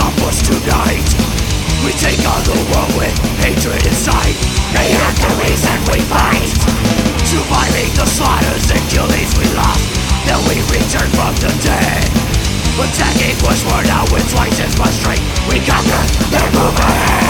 stop us tonight. We take on the world with hatred inside. They have the reason we fight. Surviving the slaughters and killings we lost. Then we return from the dead. Attacking was worn out with twice as much strength. We conquer, then move